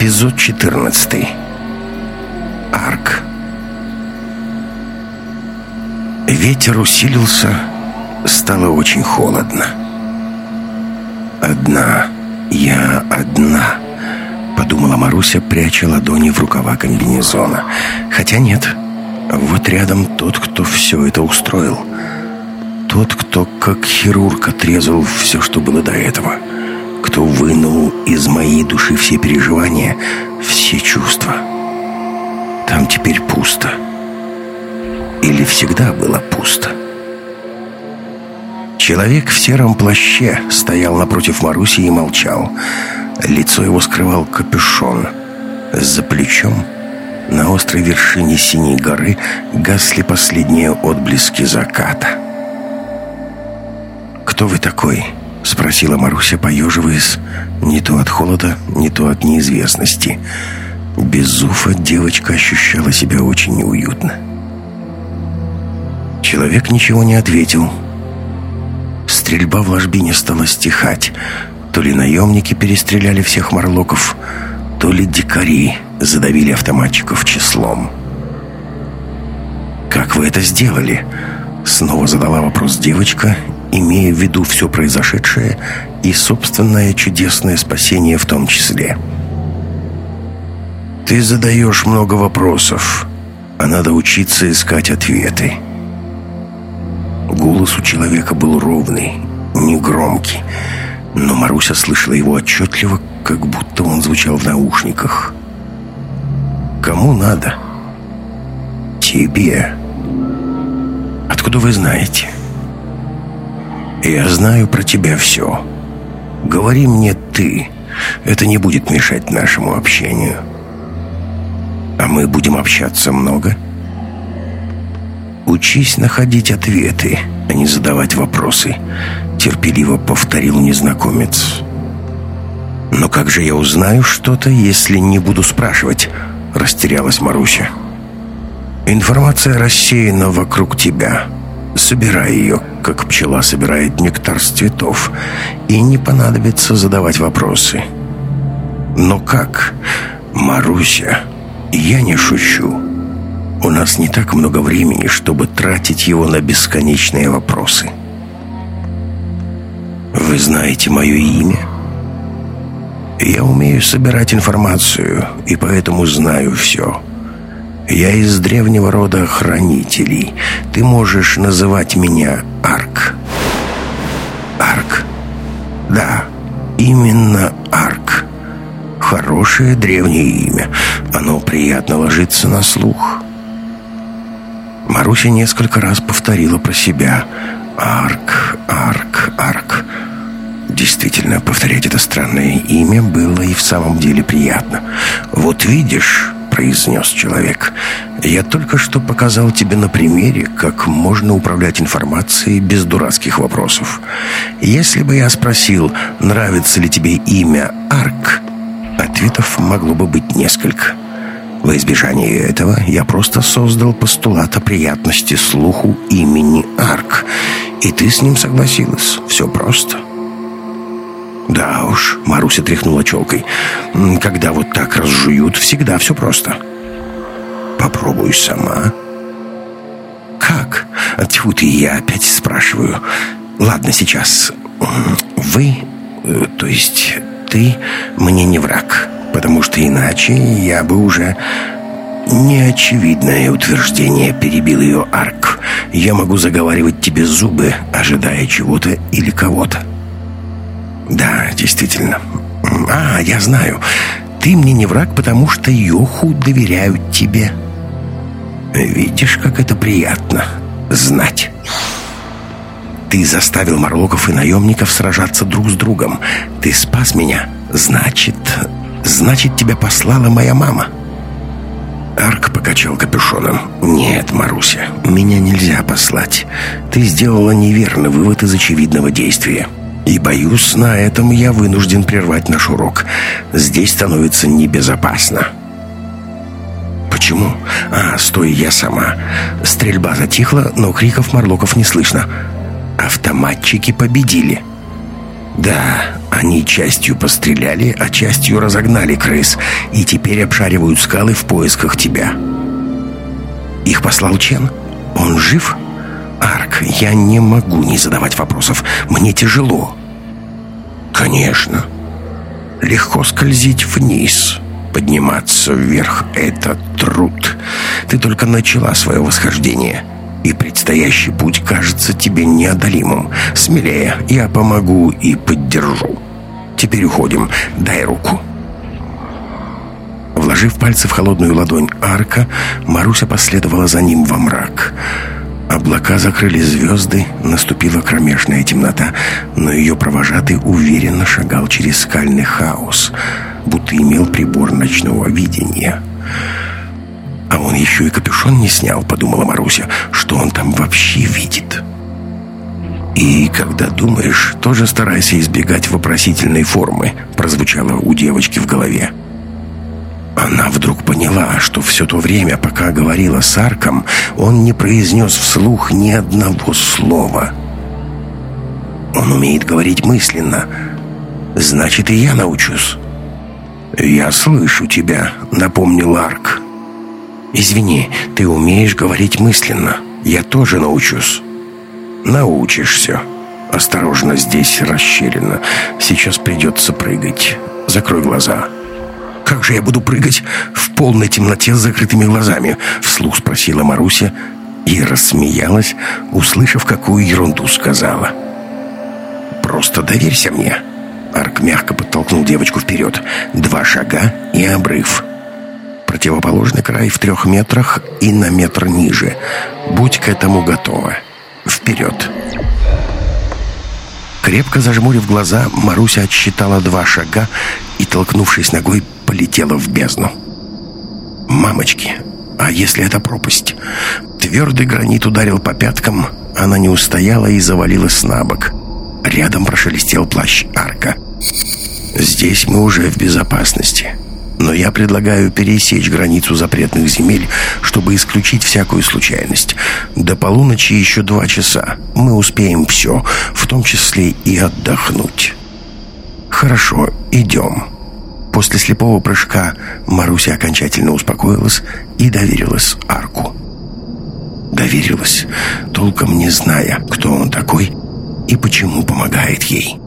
Эпизод 14. Арк. Ветер усилился, стало очень холодно. «Одна, я одна», — подумала Маруся, пряча ладони в рукава комбинезона. «Хотя нет, вот рядом тот, кто все это устроил. Тот, кто как хирург отрезал все, что было до этого» кто вынул из моей души все переживания, все чувства. Там теперь пусто. Или всегда было пусто. Человек в сером плаще стоял напротив Маруси и молчал. Лицо его скрывал капюшон. За плечом на острой вершине синей горы гасли последние отблески заката. «Кто вы такой?» — спросила Маруся, поеживаясь, не то от холода, не то от неизвестности. Без Зуфа девочка ощущала себя очень неуютно. Человек ничего не ответил. Стрельба в ложбине стала стихать. То ли наемники перестреляли всех морлоков, то ли дикари задавили автоматчиков числом. «Как вы это сделали?» Снова задала вопрос девочка имея в виду все произошедшее и собственное чудесное спасение в том числе. «Ты задаешь много вопросов, а надо учиться искать ответы». Голос у человека был ровный, негромкий, но Маруся слышала его отчетливо, как будто он звучал в наушниках. «Кому надо?» «Тебе». «Откуда вы знаете?» Я знаю про тебя все. Говори мне ты. Это не будет мешать нашему общению. А мы будем общаться много. Учись находить ответы, а не задавать вопросы. Терпеливо повторил незнакомец. Но как же я узнаю что-то, если не буду спрашивать? Растерялась Маруся. Информация рассеяна вокруг тебя. Собирай ее, как пчела собирает нектар с цветов, и не понадобится задавать вопросы. Но как? Маруся, я не шучу. У нас не так много времени, чтобы тратить его на бесконечные вопросы. Вы знаете мое имя? Я умею собирать информацию, и поэтому знаю все. Я из древнего рода хранителей. Ты можешь называть меня Арк. Арк. Да, именно Арк. Хорошее древнее имя. Оно приятно ложится на слух. Маруся несколько раз повторила про себя. Арк, Арк, Арк. Действительно, повторять это странное имя было и в самом деле приятно. Вот видишь произнес человек. «Я только что показал тебе на примере, как можно управлять информацией без дурацких вопросов. Если бы я спросил, нравится ли тебе имя Арк, ответов могло бы быть несколько». Во избежание этого я просто создал постулат о приятности слуху имени Арк, и ты с ним согласилась. Все просто. «Да уж», — Маруся тряхнула челкой, — «когда вот так разжуют, всегда все просто». «Попробуй сама». «Как?» Тьфу ты, я опять спрашиваю. «Ладно, сейчас. Вы, э, то есть ты, мне не враг, потому что иначе я бы уже...» «Неочевидное утверждение», — перебил ее Арк. «Я могу заговаривать тебе зубы, ожидая чего-то или кого-то». «Да, действительно. А, я знаю. Ты мне не враг, потому что Йоху доверяют тебе. Видишь, как это приятно знать». Ты заставил Марлоков и наемников сражаться друг с другом. Ты спас меня. Значит, значит, тебя послала моя мама. Арк покачал капюшоном. «Нет, Маруся, меня нельзя послать. Ты сделала неверный вывод из очевидного действия. И, боюсь, на этом я вынужден прервать наш урок. Здесь становится небезопасно. Почему? А, стой, я сама. Стрельба затихла, но криков Марлоков не слышно. Автоматчики победили. Да, они частью постреляли, а частью разогнали крыс, и теперь обшаривают скалы в поисках тебя. Их послал Чен? Он жив? Я не могу не задавать вопросов. Мне тяжело. Конечно. Легко скользить вниз. Подниматься вверх — это труд. Ты только начала свое восхождение — и предстоящий путь кажется тебе неодолимым. Смелее, я помогу и поддержу. Теперь уходим, дай руку». Вложив пальцы в холодную ладонь арка, Маруся последовала за ним во мрак. Облака закрыли звезды, наступила кромешная темнота, но ее провожатый уверенно шагал через скальный хаос, будто имел прибор ночного видения. А он еще и капюшон не снял, подумала Маруся, что он там вообще видит. «И когда думаешь, тоже старайся избегать вопросительной формы», прозвучало у девочки в голове. Она вдруг поняла, что все то время, пока говорила с Арком, он не произнес вслух ни одного слова. Он умеет говорить мысленно. Значит, и я научусь. «Я слышу тебя», — напомнил Арк. «Извини, ты умеешь говорить мысленно. Я тоже научусь». «Научишься». «Осторожно, здесь расщелина. Сейчас придется прыгать. Закрой глаза». «Как же я буду прыгать в полной темноте с закрытыми глазами?» Вслух спросила Маруся и рассмеялась, услышав, какую ерунду сказала. «Просто доверься мне». Арк мягко подтолкнул девочку вперед. Два шага и обрыв противоположный край в трех метрах и на метр ниже. Будь к этому готова. Вперед!» Крепко зажмурив глаза, Маруся отсчитала два шага и, толкнувшись ногой, полетела в бездну. «Мамочки, а если это пропасть?» Твердый гранит ударил по пяткам, она не устояла и завалилась на бок. Рядом прошелестел плащ арка. «Здесь мы уже в безопасности». Но я предлагаю пересечь границу запретных земель, чтобы исключить всякую случайность. До полуночи еще два часа. Мы успеем все, в том числе и отдохнуть. Хорошо, идем. После слепого прыжка Маруся окончательно успокоилась и доверилась Арку. Доверилась, толком не зная, кто он такой и почему помогает ей.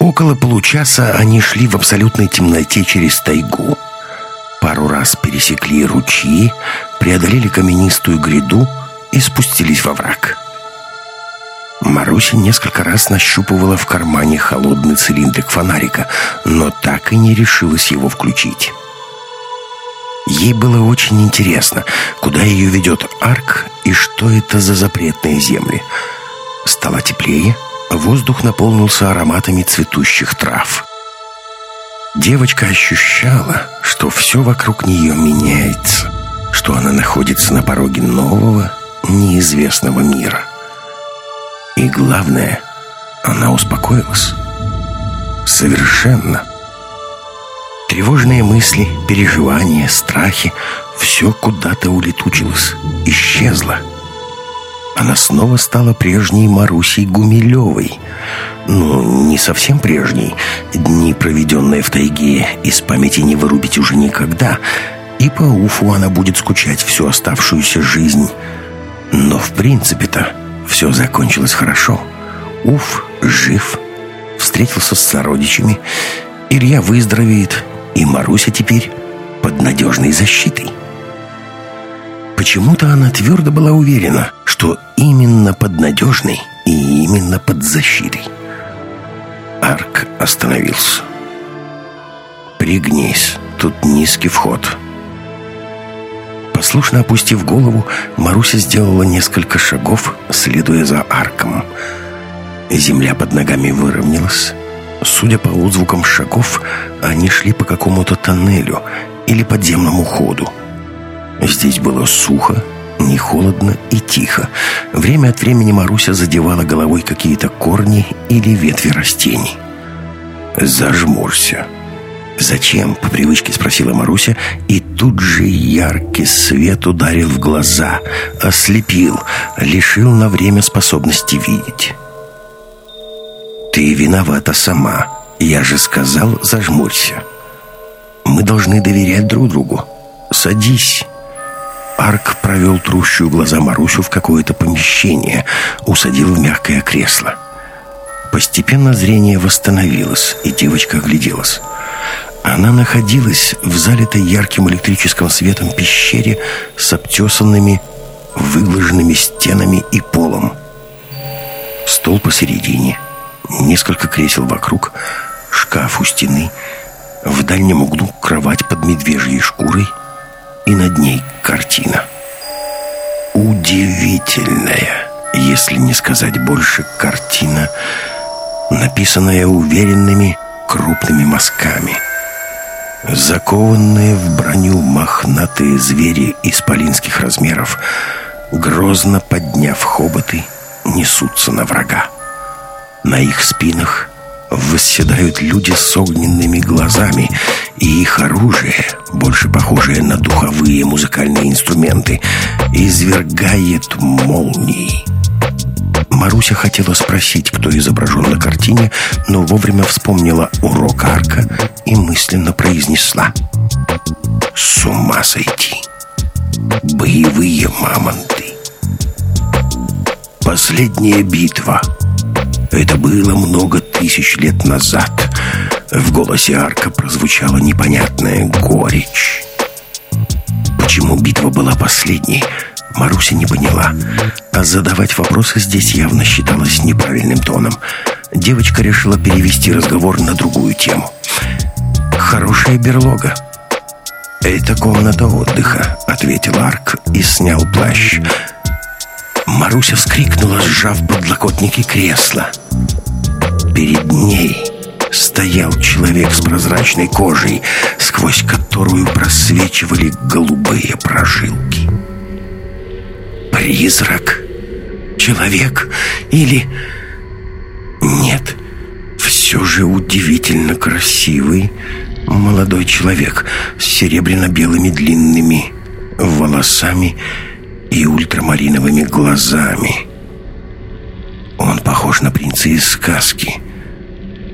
Около получаса они шли в абсолютной темноте через тайгу. Пару раз пересекли ручьи, преодолели каменистую гряду и спустились во враг. Маруся несколько раз нащупывала в кармане холодный цилиндрик фонарика, но так и не решилась его включить. Ей было очень интересно, куда ее ведет арк и что это за запретные земли. Стало теплее, Воздух наполнился ароматами цветущих трав. Девочка ощущала, что все вокруг нее меняется, что она находится на пороге нового, неизвестного мира. И главное, она успокоилась. Совершенно. Тревожные мысли, переживания, страхи — все куда-то улетучилось, исчезло. Она снова стала прежней Марусей Гумилевой. Ну, не совсем прежней. Дни, проведенные в тайге, из памяти не вырубить уже никогда. И по Уфу она будет скучать всю оставшуюся жизнь. Но в принципе-то все закончилось хорошо. Уф жив, встретился с сородичами. Илья выздоровеет, и Маруся теперь под надежной защитой. Почему-то она твердо была уверена, что именно под надежной и именно под защитой. Арк остановился. «Пригнись, тут низкий вход». Послушно опустив голову, Маруся сделала несколько шагов, следуя за арком. Земля под ногами выровнялась. Судя по отзвукам шагов, они шли по какому-то тоннелю или подземному ходу. Здесь было сухо, не холодно и тихо. Время от времени Маруся задевала головой какие-то корни или ветви растений. «Зажмурься. «Зачем?» — по привычке спросила Маруся, и тут же яркий свет ударил в глаза, ослепил, лишил на время способности видеть. «Ты виновата сама. Я же сказал, зажмурься. Мы должны доверять друг другу. Садись». Арк провел трущую глаза Марусю в какое-то помещение, усадил в мягкое кресло. Постепенно зрение восстановилось, и девочка огляделась. Она находилась в залитой ярким электрическим светом пещере с обтесанными, выглаженными стенами и полом. Стол посередине, несколько кресел вокруг, шкаф у стены, в дальнем углу кровать под медвежьей шкурой и над ней картина. Удивительная, если не сказать больше, картина, написанная уверенными крупными мазками – Закованные в броню мохнатые звери исполинских размеров, грозно подняв хоботы, несутся на врага. На их спинах восседают люди с огненными глазами, и их оружие, больше похожее на духовые музыкальные инструменты, извергает молнии. Маруся хотела спросить, кто изображен на картине, но вовремя вспомнила урок Арка и мысленно произнесла. «С ума сойти! Боевые мамонты!» Последняя битва. Это было много тысяч лет назад. В голосе Арка прозвучала непонятная горечь. Почему битва была последней? Маруся не поняла. А задавать вопросы здесь явно считалось неправильным тоном. Девочка решила перевести разговор на другую тему. «Хорошая берлога». «Это комната отдыха», — ответил Арк и снял плащ. Маруся вскрикнула, сжав подлокотники кресла. Перед ней стоял человек с прозрачной кожей, сквозь которую просвечивали голубые прожилки. Призрак? Человек? Или... Нет, все же удивительно красивый молодой человек с серебряно-белыми длинными волосами и ультрамариновыми глазами. Он похож на принца из сказки.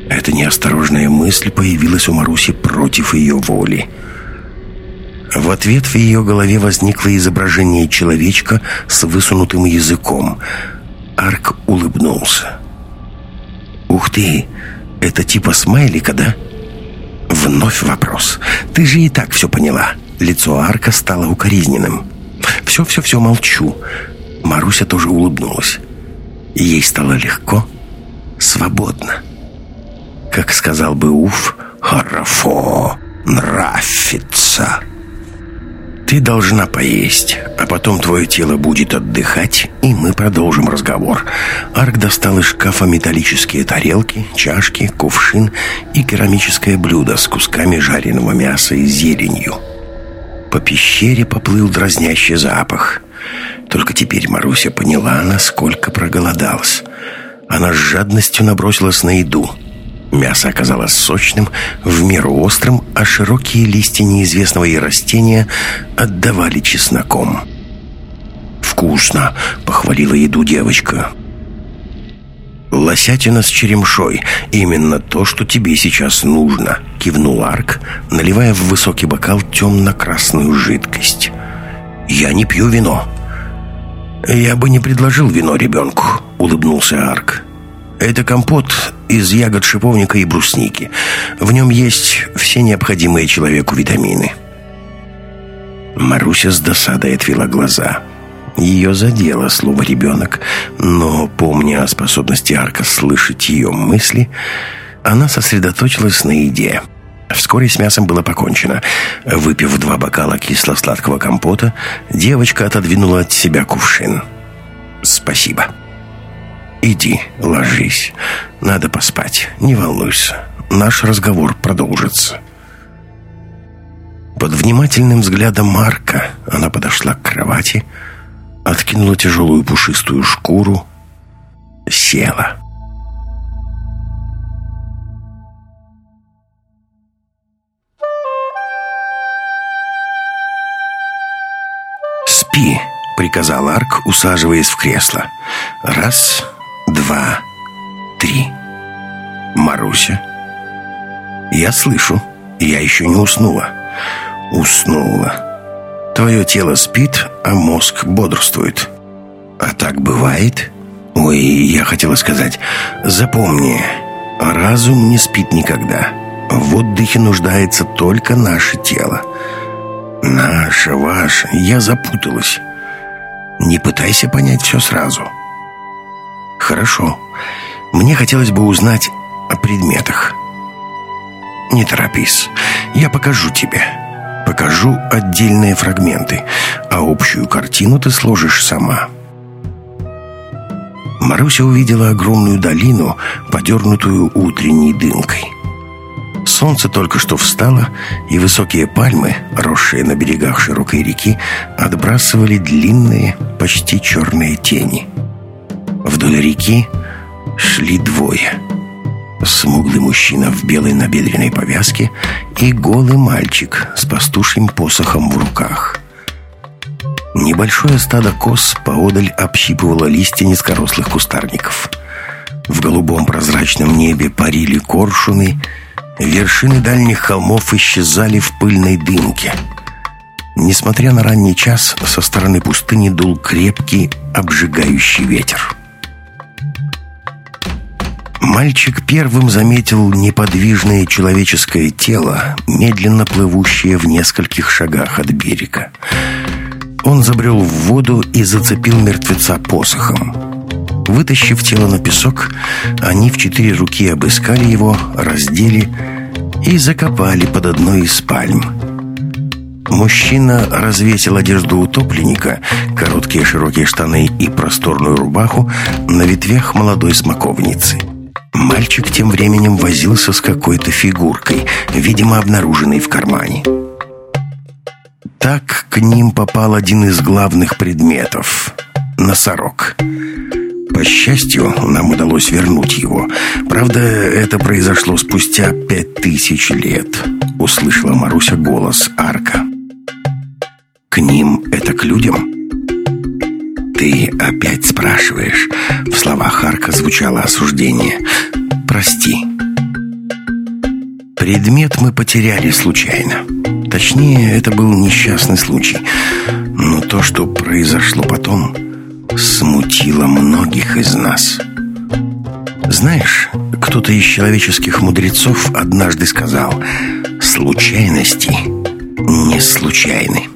Эта неосторожная мысль появилась у Маруси против ее воли. В ответ в ее голове возникло изображение человечка с высунутым языком. Арк улыбнулся. «Ух ты! Это типа смайлика, да?» Вновь вопрос. «Ты же и так все поняла». Лицо Арка стало укоризненным. «Все-все-все, молчу». Маруся тоже улыбнулась. Ей стало легко, свободно. Как сказал бы Уф, «Харафо, нравится». Ты должна поесть, а потом твое тело будет отдыхать, и мы продолжим разговор. Арк достал из шкафа металлические тарелки, чашки, кувшин и керамическое блюдо с кусками жареного мяса и зеленью. По пещере поплыл дразнящий запах. Только теперь Маруся поняла, насколько проголодалась. Она с жадностью набросилась на еду – Мясо оказалось сочным, в меру острым, а широкие листья неизвестного ей растения отдавали чесноком. «Вкусно!» — похвалила еду девочка. «Лосятина с черемшой. Именно то, что тебе сейчас нужно», — кивнул Арк, наливая в высокий бокал темно-красную жидкость. «Я не пью вино». «Я бы не предложил вино ребенку», — улыбнулся Арк. Это компот из ягод шиповника и брусники. В нем есть все необходимые человеку витамины. Маруся с досадой отвела глаза. Ее задело слово «ребенок», но, помня о способности Арка слышать ее мысли, она сосредоточилась на еде. Вскоре с мясом было покончено. Выпив два бокала кисло-сладкого компота, девочка отодвинула от себя кувшин. «Спасибо». «Иди, ложись. Надо поспать. Не волнуйся. Наш разговор продолжится». Под внимательным взглядом Марка она подошла к кровати, откинула тяжелую пушистую шкуру, села. «Спи!» — приказал Арк, усаживаясь в кресло. «Раз, два, три. Маруся?» «Я слышу. Я еще не уснула». «Уснула». Твое тело спит, а мозг бодрствует». «А так бывает?» «Ой, я хотела сказать, запомни, разум не спит никогда. В отдыхе нуждается только наше тело». «Наше, ваше, я запуталась. Не пытайся понять все сразу». «Хорошо. Мне хотелось бы узнать о предметах». «Не торопись. Я покажу тебе. Покажу отдельные фрагменты, а общую картину ты сложишь сама». Маруся увидела огромную долину, подернутую утренней дымкой. Солнце только что встало, и высокие пальмы, росшие на берегах широкой реки, отбрасывали длинные, почти черные тени. Вдоль реки шли двое. Смуглый мужчина в белой набедренной повязке и голый мальчик с пастушьим посохом в руках. Небольшое стадо коз поодаль общипывало листья низкорослых кустарников. В голубом прозрачном небе парили коршуны, вершины дальних холмов исчезали в пыльной дымке. Несмотря на ранний час, со стороны пустыни дул крепкий, обжигающий ветер. Мальчик первым заметил неподвижное человеческое тело, медленно плывущее в нескольких шагах от берега. Он забрел в воду и зацепил мертвеца посохом. Вытащив тело на песок, они в четыре руки обыскали его, раздели и закопали под одной из пальм. Мужчина развесил одежду утопленника, короткие широкие штаны и просторную рубаху на ветвях молодой смоковницы. Мальчик тем временем возился с какой-то фигуркой, видимо, обнаруженной в кармане. Так к ним попал один из главных предметов — носорог. По счастью, нам удалось вернуть его. Правда, это произошло спустя пять тысяч лет. Услышала Маруся голос Арка. К ним это к людям? Ты опять спрашиваешь. В словах Арка звучало осуждение. Прости. Предмет мы потеряли случайно. Точнее, это был несчастный случай. Но то, что произошло потом, смутило многих из нас. Знаешь, кто-то из человеческих мудрецов однажды сказал, случайности не случайны.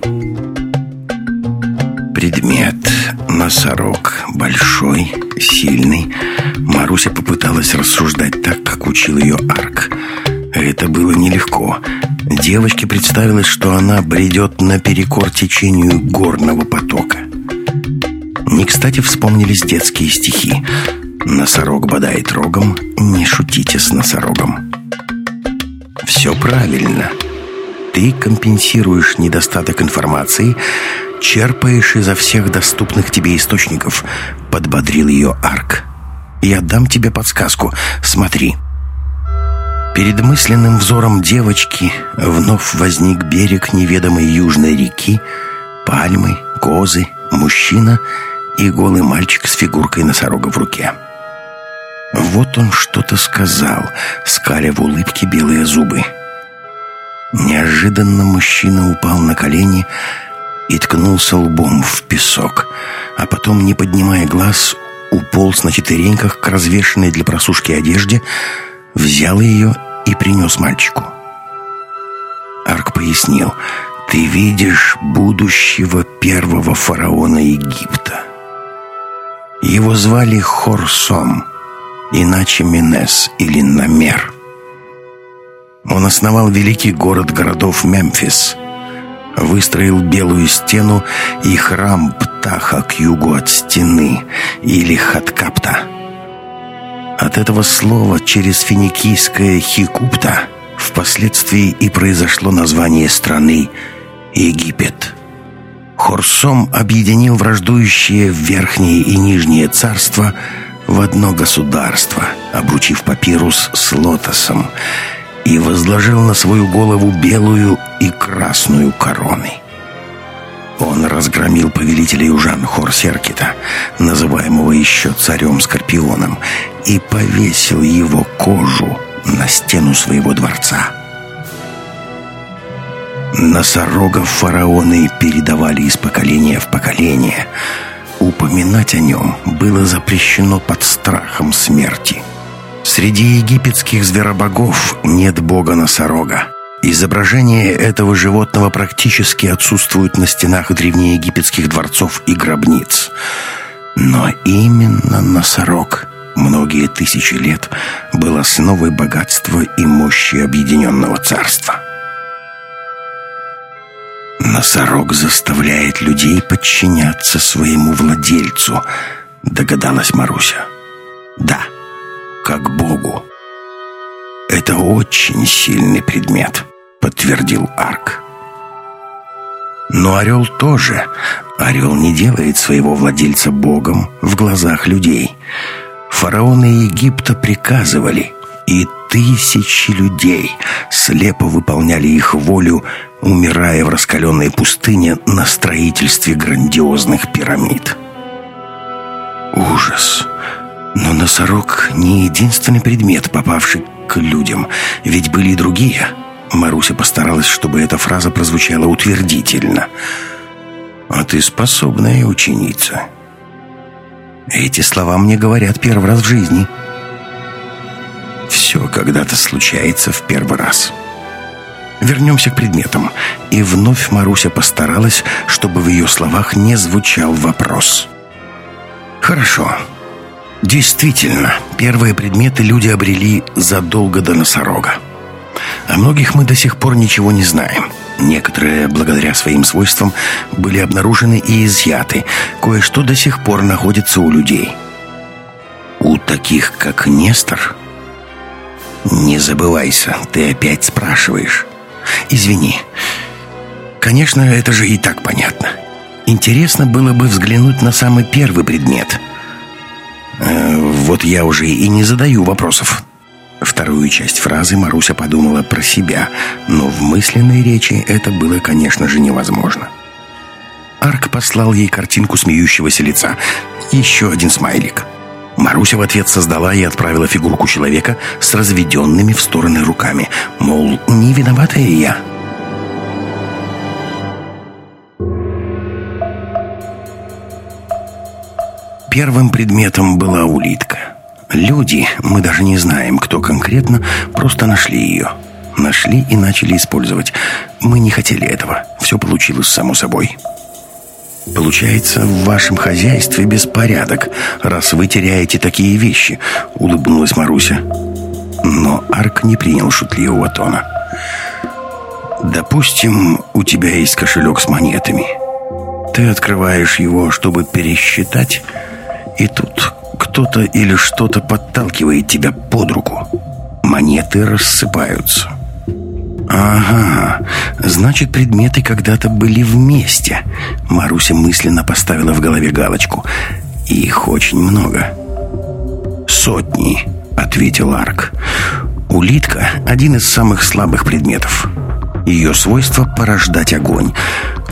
Предмет, носорог, большой, сильный. Маруся попыталась рассуждать так, как учил ее Арк. Это было нелегко. Девочке представилось, что она бредет наперекор течению горного потока. Не кстати вспомнились детские стихи. «Носорог бодает рогом, не шутите с носорогом». «Все правильно. Ты компенсируешь недостаток информации, черпаешь изо всех доступных тебе источников», — подбодрил ее Арк. «Я дам тебе подсказку. Смотри». Перед мысленным взором девочки вновь возник берег неведомой южной реки, пальмы, козы, мужчина и голый мальчик с фигуркой носорога в руке. Вот он что-то сказал, скаля в улыбке белые зубы. Неожиданно мужчина упал на колени и ткнулся лбом в песок, а потом, не поднимая глаз, уполз на четвереньках к развешенной для просушки одежде, взял ее и принес мальчику. Арк пояснил, «Ты видишь будущего первого фараона Египта. Его звали Хорсом, иначе Минес или Намер. Он основал великий город городов Мемфис, выстроил белую стену и храм Птаха к югу от стены, или Хаткапта – от этого слова через финикийское «хикупта» впоследствии и произошло название страны Египет. Хорсом объединил враждующие Верхнее и Нижнее царства в одно государство, обручив папирус с лотосом, и возложил на свою голову белую и красную короны. Он разгромил повелителя южан Хорсеркита, называемого еще царем-скорпионом, и повесил его кожу на стену своего дворца. Носорогов фараоны передавали из поколения в поколение. Упоминать о нем было запрещено под страхом смерти. Среди египетских зверобогов нет бога носорога. Изображения этого животного практически отсутствуют на стенах древнеегипетских дворцов и гробниц. Но именно носорог многие тысячи лет был основой богатства и мощи объединенного царства. Носорог заставляет людей подчиняться своему владельцу, догадалась Маруся. Да, как Богу. Это очень сильный предмет, подтвердил Арк. Но орел тоже. Орел не делает своего владельца богом в глазах людей. Фараоны Египта приказывали, и тысячи людей слепо выполняли их волю, умирая в раскаленной пустыне на строительстве грандиозных пирамид. Ужас! Но носорог не единственный предмет, попавший к людям, ведь были и другие. Маруся постаралась, чтобы эта фраза прозвучала утвердительно. «А ты способная ученица». Эти слова мне говорят первый раз в жизни. Все когда-то случается в первый раз. Вернемся к предметам. И вновь Маруся постаралась, чтобы в ее словах не звучал вопрос. «Хорошо. Действительно, первые предметы люди обрели задолго до носорога. О многих мы до сих пор ничего не знаем. Некоторые, благодаря своим свойствам, были обнаружены и изъяты. Кое-что до сих пор находится у людей. У таких, как Нестор... Не забывайся, ты опять спрашиваешь. Извини. Конечно, это же и так понятно. Интересно было бы взглянуть на самый первый предмет. Э, вот я уже и не задаю вопросов. Вторую часть фразы Маруся подумала про себя, но в мысленной речи это было, конечно же, невозможно. Арк послал ей картинку смеющегося лица. Еще один смайлик. Маруся в ответ создала и отправила фигурку человека с разведенными в стороны руками. Мол, не виноватая я. Первым предметом была улитка. Люди, мы даже не знаем, кто конкретно, просто нашли ее. Нашли и начали использовать. Мы не хотели этого. Все получилось само собой. «Получается, в вашем хозяйстве беспорядок, раз вы теряете такие вещи», — улыбнулась Маруся. Но Арк не принял шутливого тона. «Допустим, у тебя есть кошелек с монетами. Ты открываешь его, чтобы пересчитать, и тут кто-то или что-то подталкивает тебя под руку. Монеты рассыпаются. «Ага, значит, предметы когда-то были вместе». Маруся мысленно поставила в голове галочку. «Их очень много». «Сотни», — ответил Арк. «Улитка — один из самых слабых предметов. Ее свойство — порождать огонь,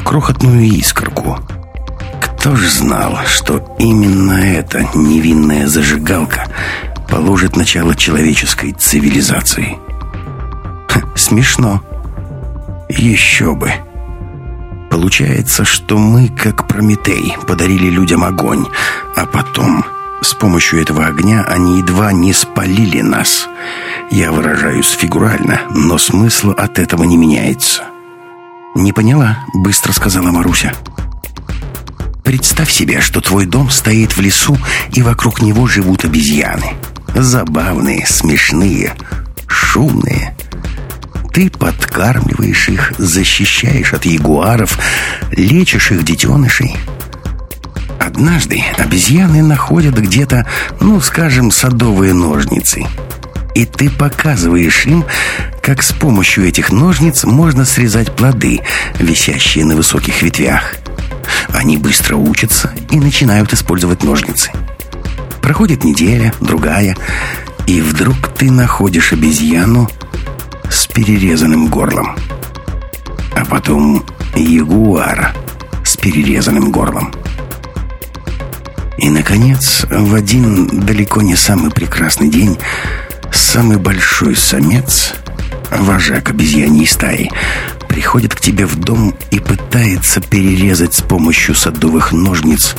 крохотную искорку». Кто ж знал, что именно эта невинная зажигалка положит начало человеческой цивилизации? Ха, смешно. Еще бы. Получается, что мы, как Прометей, подарили людям огонь, а потом с помощью этого огня они едва не спалили нас. Я выражаюсь фигурально, но смысл от этого не меняется. «Не поняла», — быстро сказала Маруся. Представь себе, что твой дом стоит в лесу, и вокруг него живут обезьяны. Забавные, смешные, шумные. Ты подкармливаешь их, защищаешь от ягуаров, лечишь их детенышей. Однажды обезьяны находят где-то, ну, скажем, садовые ножницы. И ты показываешь им, как с помощью этих ножниц можно срезать плоды, висящие на высоких ветвях. Они быстро учатся и начинают использовать ножницы. Проходит неделя, другая, и вдруг ты находишь обезьяну с перерезанным горлом. А потом ягуара с перерезанным горлом. И, наконец, в один далеко не самый прекрасный день самый большой самец, вожак обезьяньей стаи, приходит к тебе в дом и пытается перерезать с помощью садовых ножниц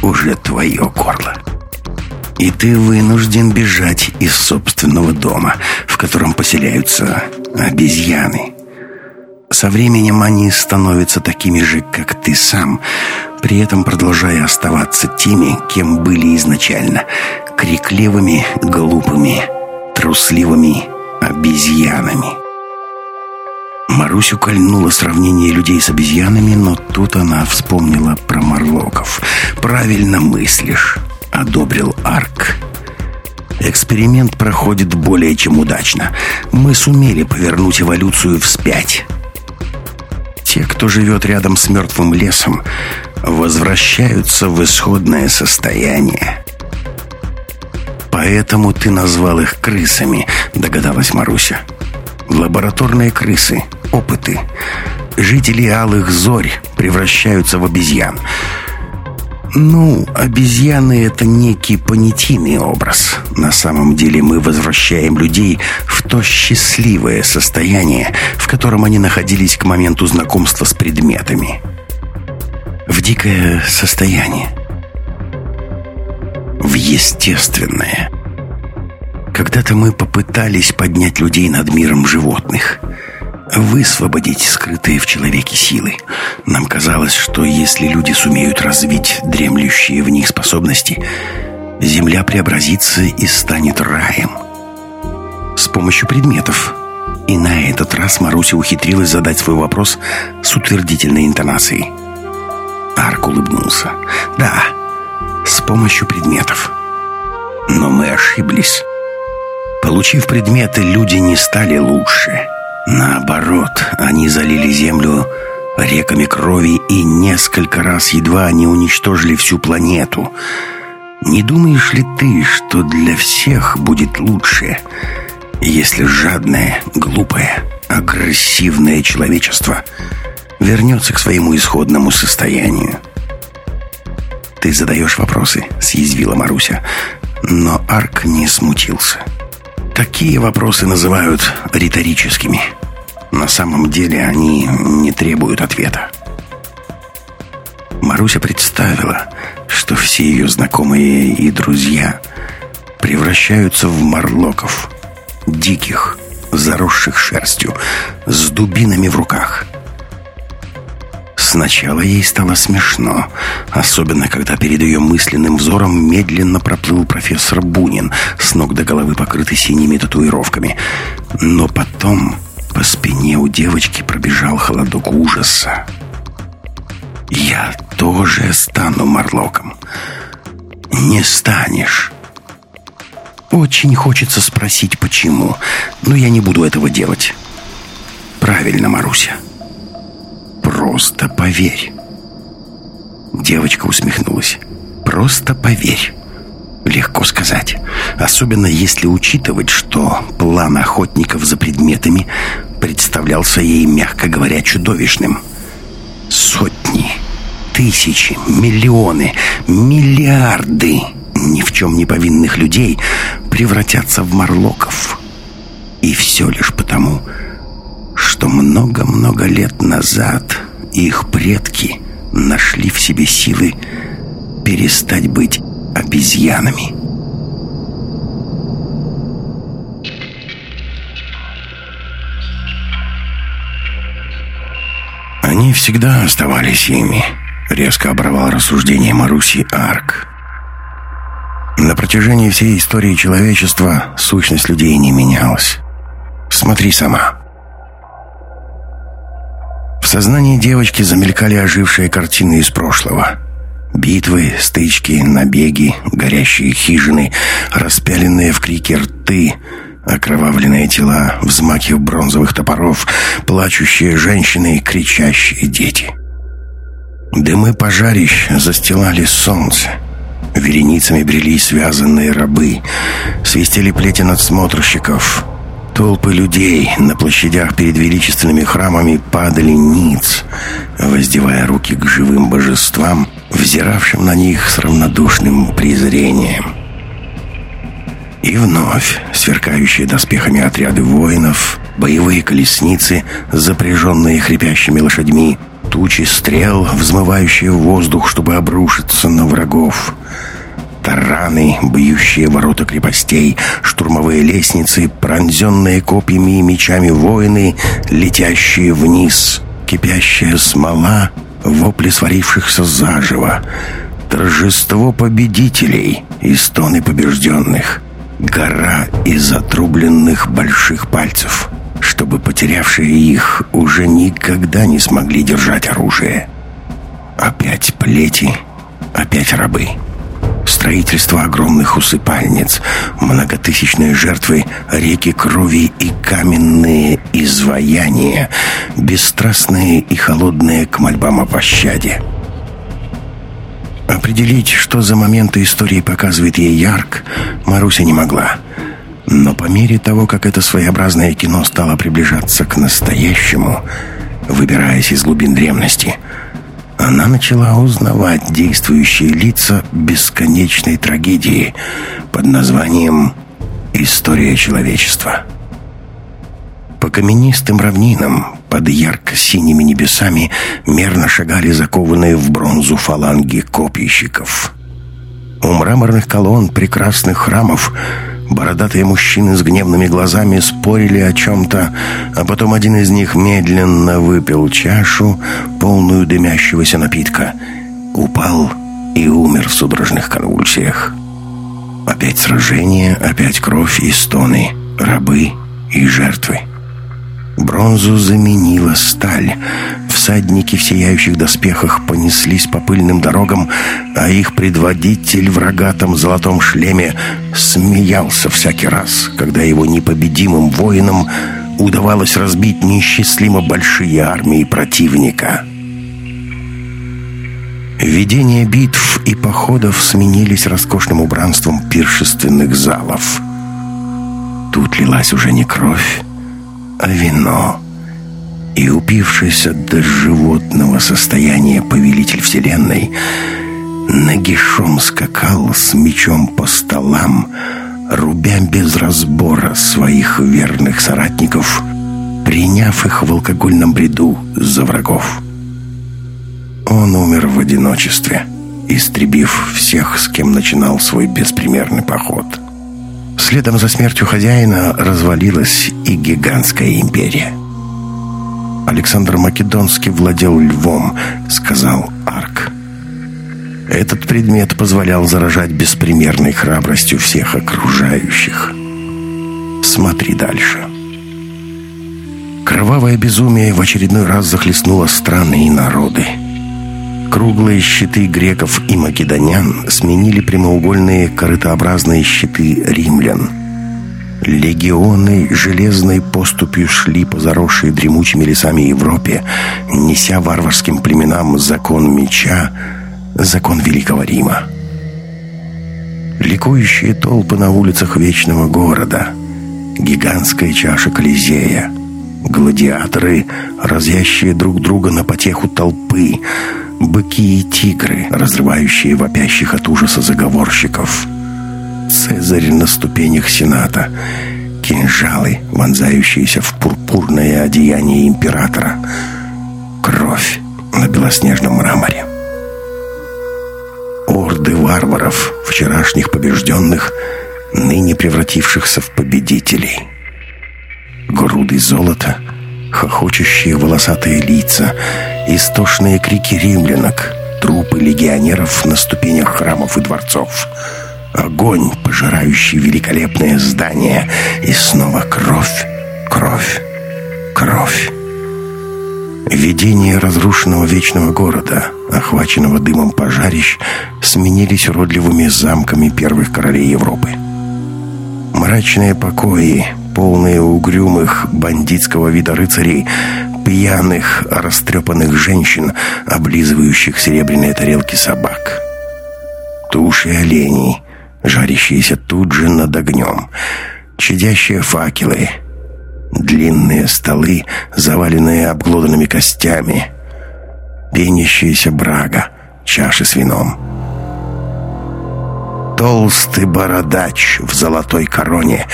уже твое горло. И ты вынужден бежать из собственного дома, в котором поселяются обезьяны. Со временем они становятся такими же, как ты сам, при этом продолжая оставаться теми, кем были изначально, крикливыми, глупыми, трусливыми обезьянами. Марусю кольнуло сравнение людей с обезьянами, но тут она вспомнила про морлоков. «Правильно мыслишь», — одобрил Арк. «Эксперимент проходит более чем удачно. Мы сумели повернуть эволюцию вспять». Те, кто живет рядом с мертвым лесом, возвращаются в исходное состояние. «Поэтому ты назвал их крысами», — догадалась Маруся. «Лабораторные крысы, опыты. Жители Алых Зорь превращаются в обезьян. Ну, обезьяны — это некий понятийный образ. На самом деле мы возвращаем людей в то счастливое состояние, в котором они находились к моменту знакомства с предметами. В дикое состояние. В естественное. Когда-то мы попытались поднять людей над миром животных — высвободить скрытые в человеке силы. Нам казалось, что если люди сумеют развить дремлющие в них способности, земля преобразится и станет раем. С помощью предметов. И на этот раз Маруся ухитрилась задать свой вопрос с утвердительной интонацией. Арк улыбнулся. «Да, с помощью предметов. Но мы ошиблись. Получив предметы, люди не стали лучше». Наоборот, они залили землю реками крови и несколько раз едва не уничтожили всю планету. Не думаешь ли ты, что для всех будет лучше, если жадное, глупое, агрессивное человечество вернется к своему исходному состоянию? «Ты задаешь вопросы», — съязвила Маруся. Но Арк не смутился. Такие вопросы называют риторическими. На самом деле они не требуют ответа. Маруся представила, что все ее знакомые и друзья превращаются в морлоков, диких, заросших шерстью, с дубинами в руках – Сначала ей стало смешно, особенно когда перед ее мысленным взором медленно проплыл профессор Бунин, с ног до головы покрытый синими татуировками. Но потом по спине у девочки пробежал холодок ужаса. «Я тоже стану Марлоком». «Не станешь». Очень хочется спросить, почему, но я не буду этого делать. Правильно, Маруся. Просто поверь. Девочка усмехнулась. Просто поверь. Легко сказать. Особенно если учитывать, что план охотников за предметами представлялся ей, мягко говоря, чудовищным. Сотни, тысячи, миллионы, миллиарды ни в чем не повинных людей превратятся в морлоков. И все лишь потому, что много-много лет назад их предки нашли в себе силы перестать быть обезьянами. Они всегда оставались ими, резко оборвал рассуждение Маруси Арк. На протяжении всей истории человечества сущность людей не менялась. Смотри сама. Сознании девочки замелькали ожившие картины из прошлого. Битвы, стычки, набеги, горящие хижины, распяленные в крике рты, окровавленные тела, взмахи бронзовых топоров, плачущие женщины и кричащие дети. Дымы пожарищ застилали солнце. Вереницами брели связанные рабы, свистели плети надсмотрщиков — Толпы людей на площадях перед величественными храмами падали ниц, воздевая руки к живым божествам, взиравшим на них с равнодушным презрением. И вновь сверкающие доспехами отряды воинов, боевые колесницы, запряженные хрипящими лошадьми, тучи стрел, взмывающие в воздух, чтобы обрушиться на врагов. Тараны, бьющие ворота крепостей, штурмовые лестницы, пронзенные копьями и мечами воины, летящие вниз, кипящая смола, вопли сварившихся заживо, торжество победителей и стоны побежденных, гора из отрубленных больших пальцев — чтобы потерявшие их уже никогда не смогли держать оружие. Опять плети, опять рабы. Строительство огромных усыпальниц, многотысячные жертвы, реки крови и каменные изваяния, бесстрастные и холодные к мольбам о пощаде. Определить, что за моменты истории показывает ей Ярк, Маруся не могла — но по мере того, как это своеобразное кино стало приближаться к настоящему, выбираясь из глубин древности, она начала узнавать действующие лица бесконечной трагедии под названием «История человечества». По каменистым равнинам, под ярко-синими небесами, мерно шагали закованные в бронзу фаланги копийщиков. У мраморных колонн прекрасных храмов – Бородатые мужчины с гневными глазами спорили о чем-то, а потом один из них медленно выпил чашу, полную дымящегося напитка. Упал и умер в судорожных конвульсиях. Опять сражение, опять кровь и стоны, рабы и жертвы. Бронзу заменила сталь. Всадники в сияющих доспехах понеслись по пыльным дорогам, а их предводитель в рогатом золотом шлеме смеялся всякий раз, когда его непобедимым воинам удавалось разбить неисчислимо большие армии противника. Видения битв и походов сменились роскошным убранством пиршественных залов. Тут лилась уже не кровь, а вино. И упившийся до животного состояния повелитель вселенной нагишом скакал с мечом по столам, рубя без разбора своих верных соратников, приняв их в алкогольном бреду за врагов. Он умер в одиночестве, истребив всех, с кем начинал свой беспримерный поход. Следом за смертью хозяина развалилась и гигантская империя. Александр Македонский владел львом, сказал Арк. Этот предмет позволял заражать беспримерной храбростью всех окружающих. Смотри дальше. Кровавое безумие в очередной раз захлестнуло страны и народы. Круглые щиты греков и македонян сменили прямоугольные корытообразные щиты римлян. Легионы железной поступью шли по заросшей дремучими лесами Европе, неся варварским племенам закон меча, закон Великого Рима. Ликующие толпы на улицах Вечного Города, гигантская чаша Колизея, гладиаторы, разящие друг друга на потеху толпы — быки и тигры, разрывающие вопящих от ужаса заговорщиков. Цезарь на ступенях Сената, кинжалы, вонзающиеся в пурпурное одеяние императора, кровь на белоснежном мраморе. Орды варваров, вчерашних побежденных, ныне превратившихся в победителей. Груды золота — хохочущие волосатые лица, истошные крики римлянок, трупы легионеров на ступенях храмов и дворцов, огонь, пожирающий великолепное здание, и снова кровь, кровь, кровь. Видения разрушенного вечного города, охваченного дымом пожарищ, сменились уродливыми замками первых королей Европы. Мрачные покои, полные угрюмых бандитского вида рыцарей, пьяных, растрепанных женщин, облизывающих серебряные тарелки собак. Туши оленей, жарящиеся тут же над огнем, чадящие факелы, длинные столы, заваленные обглоданными костями, пенящаяся брага, чаши с вином. Толстый бородач в золотой короне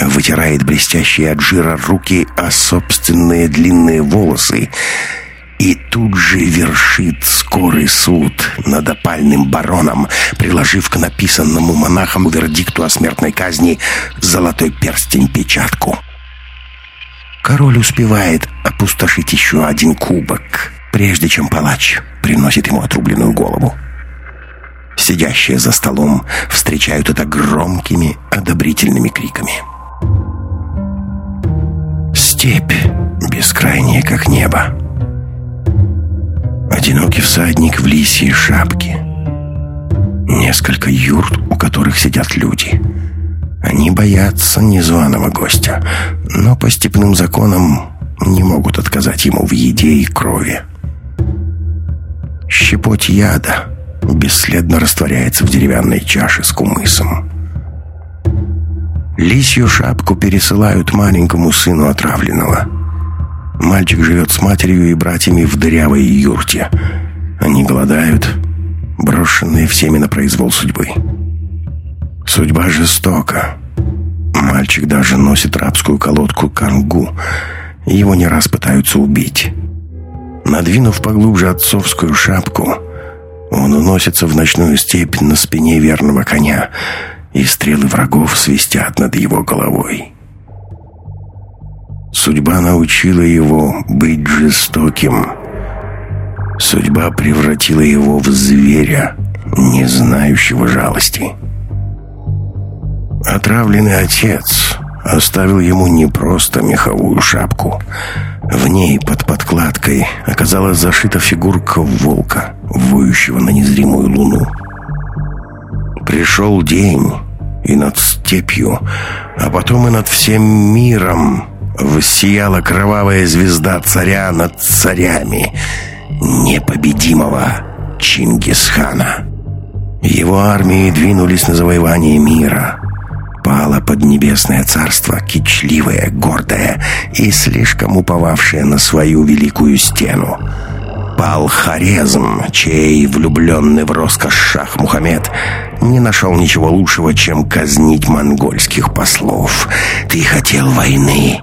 вытирает блестящие от жира руки о собственные длинные волосы и тут же вершит скорый суд над опальным бароном, приложив к написанному монахам вердикту о смертной казни золотой перстень-печатку. Король успевает опустошить еще один кубок, прежде чем палач приносит ему отрубленную голову. Сидящие за столом встречают это громкими, одобрительными криками. Степь бескрайняя, как небо. Одинокий всадник в лисьей шапке. Несколько юрт, у которых сидят люди. Они боятся незваного гостя, но по степным законам не могут отказать ему в еде и крови. Щепоть яда бесследно растворяется в деревянной чаше с кумысом. Лисью шапку пересылают маленькому сыну отравленного. Мальчик живет с матерью и братьями в дырявой юрте. Они голодают, брошенные всеми на произвол судьбы. Судьба жестока. Мальчик даже носит рабскую колодку кангу. Его не раз пытаются убить. Надвинув поглубже отцовскую шапку, он уносится в ночную степь на спине верного коня, и стрелы врагов свистят над его головой. Судьба научила его быть жестоким. Судьба превратила его в зверя, не знающего жалости. Отравленный отец оставил ему не просто меховую шапку. В ней под подкладкой оказалась зашита фигурка волка, воющего на незримую луну. Пришел день, и над степью, а потом и над всем миром воссияла кровавая звезда царя над царями, непобедимого Чингисхана. Его армии двинулись на завоевание мира. Пало поднебесное царство, кичливое, гордое и слишком уповавшее на свою великую стену. Пал Хорезм, чей влюбленный в роскошь шах Мухаммед не нашел ничего лучшего, чем казнить монгольских послов. «Ты хотел войны,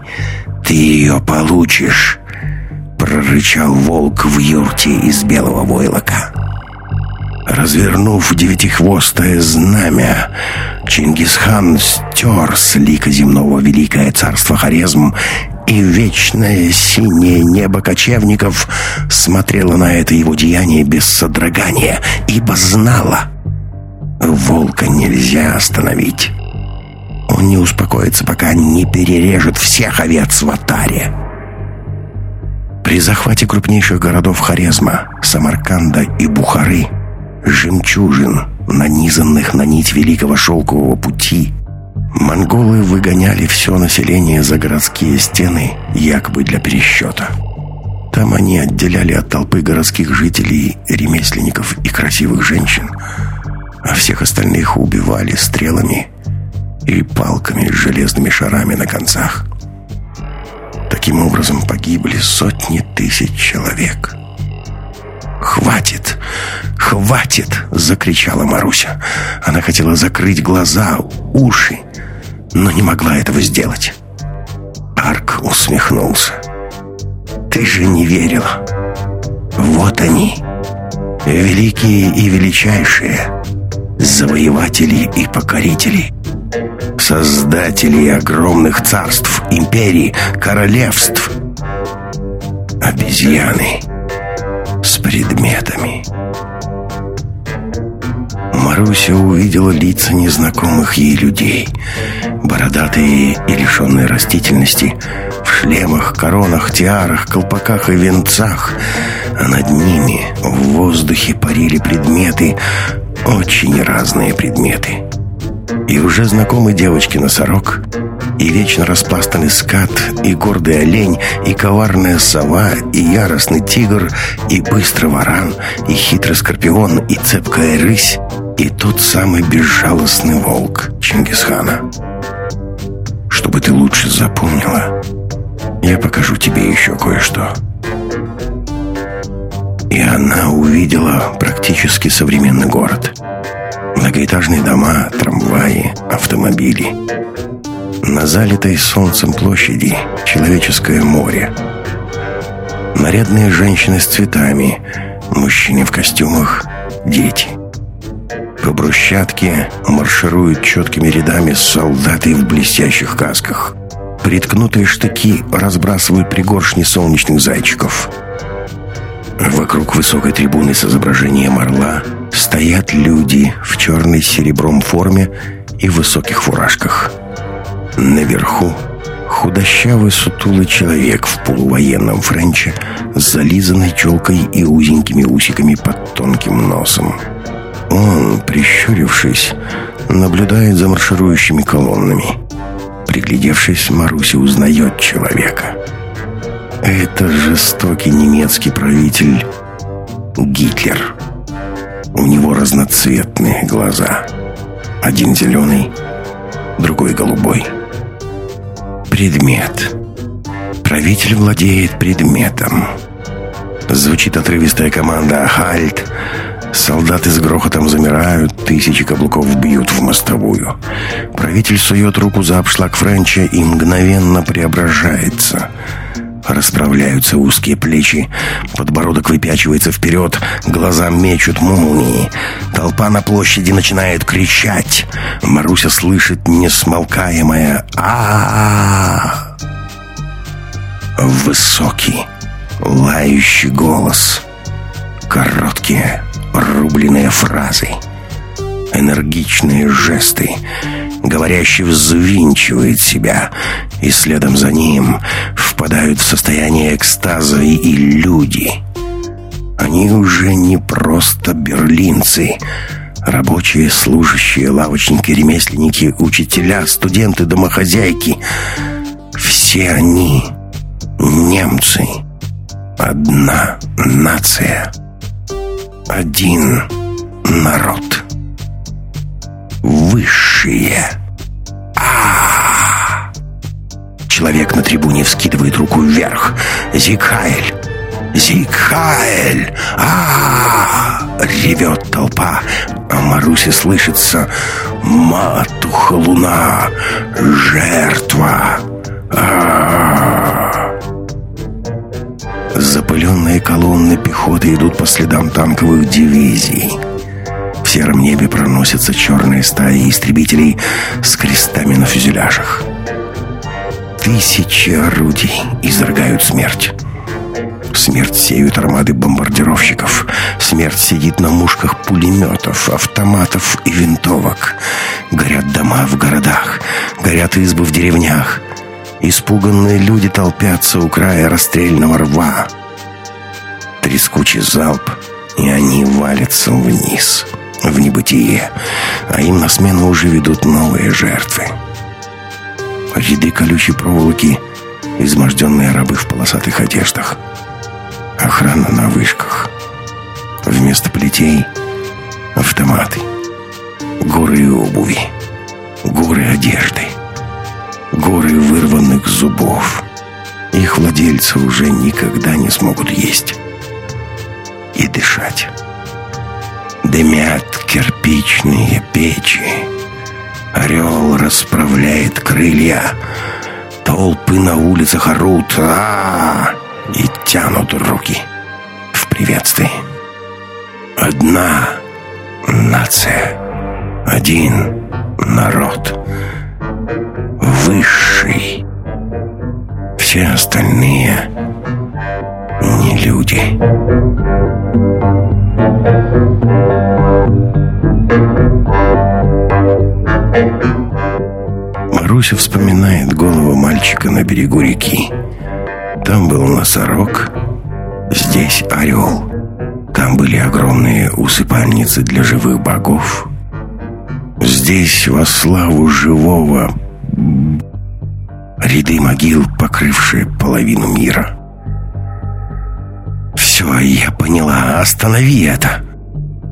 ты ее получишь», — прорычал волк в юрте из белого войлока. Развернув девятихвостое знамя, Чингисхан стер с лика земного великое царство Хорезм, и вечное синее небо кочевников смотрело на это его деяние без содрогания, ибо знало, волка нельзя остановить. Он не успокоится, пока не перережет всех овец в Атаре. При захвате крупнейших городов Хорезма, Самарканда и Бухары – жемчужин, нанизанных на нить Великого Шелкового Пути, монголы выгоняли все население за городские стены, якобы для пересчета. Там они отделяли от толпы городских жителей, ремесленников и красивых женщин, а всех остальных убивали стрелами и палками с железными шарами на концах. Таким образом погибли сотни тысяч человек. «Хватит! Хватит!» — закричала Маруся. Она хотела закрыть глаза, уши, но не могла этого сделать. Арк усмехнулся. «Ты же не верила. Вот они, великие и величайшие, завоеватели и покорители, создатели огромных царств, империй, королевств, обезьяны» с предметами. Маруся увидела лица незнакомых ей людей, бородатые и лишенные растительности, в шлемах, коронах, тиарах, колпаках и венцах, а над ними в воздухе парили предметы, очень разные предметы. И уже знакомый девочке-носорог — и вечно распластанный скат, и гордый олень, и коварная сова, и яростный тигр, и быстрый варан, и хитрый скорпион, и цепкая рысь, и тот самый безжалостный волк Чингисхана. Чтобы ты лучше запомнила, я покажу тебе еще кое-что. И она увидела практически современный город. Многоэтажные дома, трамваи, автомобили. На залитой солнцем площади человеческое море. Нарядные женщины с цветами, мужчины в костюмах, дети. По брусчатке маршируют четкими рядами солдаты в блестящих касках. Приткнутые штыки разбрасывают пригоршни солнечных зайчиков. Вокруг высокой трибуны с изображением орла стоят люди в черной серебром форме и высоких фуражках. Наверху худощавый сутулый человек в полувоенном френче с зализанной челкой и узенькими усиками под тонким носом. Он, прищурившись, наблюдает за марширующими колоннами. Приглядевшись, Маруся узнает человека. Это жестокий немецкий правитель Гитлер. У него разноцветные глаза. Один зеленый, другой голубой. Предмет. Правитель владеет предметом. Звучит отрывистая команда «Хальт!» Солдаты с грохотом замирают, тысячи каблуков бьют в мостовую. Правитель сует руку за обшлаг Френча и мгновенно преображается. Расправляются узкие плечи, подбородок выпячивается вперед, глаза мечут молнии. Толпа на площади начинает кричать. Маруся слышит несмолкаемое а, Высокий, лающий голос. Короткие, рубленые фразы, энергичные жесты. Говорящий взвинчивает себя, и следом за ним впадают в состояние экстаза и люди. Они уже не просто берлинцы, рабочие, служащие, лавочники, ремесленники, учителя, студенты, домохозяйки. Все они немцы. Одна нация один народ. Высшие. А, -а, -а, Человек на трибуне вскидывает руку вверх. Зикхайль. Зикхайль. А, -а, -а ревет толпа. А Марусе слышится матуха луна. Жертва. А, -а, -а. Запыленные колонны пехоты идут по следам танковых дивизий. В сером небе проносятся черные стаи истребителей с крестами на фюзеляжах. Тысячи орудий изрыгают смерть. Смерть сеют армады бомбардировщиков. Смерть сидит на мушках пулеметов, автоматов и винтовок. Горят дома в городах, горят избы в деревнях. Испуганные люди толпятся у края расстрельного рва. Трескучий залп, и они валятся вниз, в небытие, а им на смену уже ведут новые жертвы. Ряды колючей проволоки, изможденные рабы в полосатых одеждах. Охрана на вышках. Вместо плетей — автоматы. Горы обуви. Горы одежды горы вырванных зубов. Их владельцы уже никогда не смогут есть и дышать. Дымят кирпичные печи. Орел расправляет крылья. Толпы на улицах орут а, -а, -а и тянут руки в приветствии. Одна нация, один народ — высший. Все остальные не люди. Маруся вспоминает голову мальчика на берегу реки. Там был носорог, здесь орел. Там были огромные усыпальницы для живых богов. Здесь во славу живого Ряды могил, покрывшие половину мира. «Все, я поняла. Останови это!»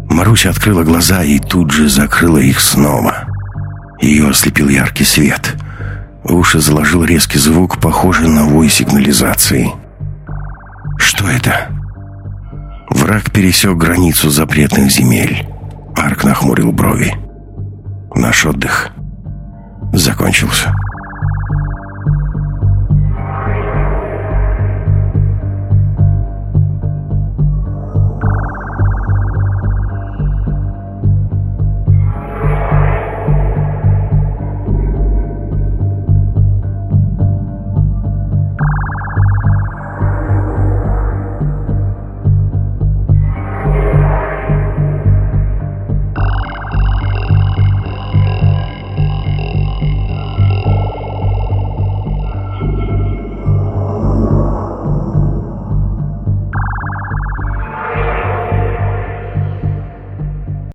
Маруся открыла глаза и тут же закрыла их снова. Ее ослепил яркий свет. Уши заложил резкий звук, похожий на вой сигнализации. «Что это?» Враг пересек границу запретных земель. Арк нахмурил брови. Наш отдых закончился.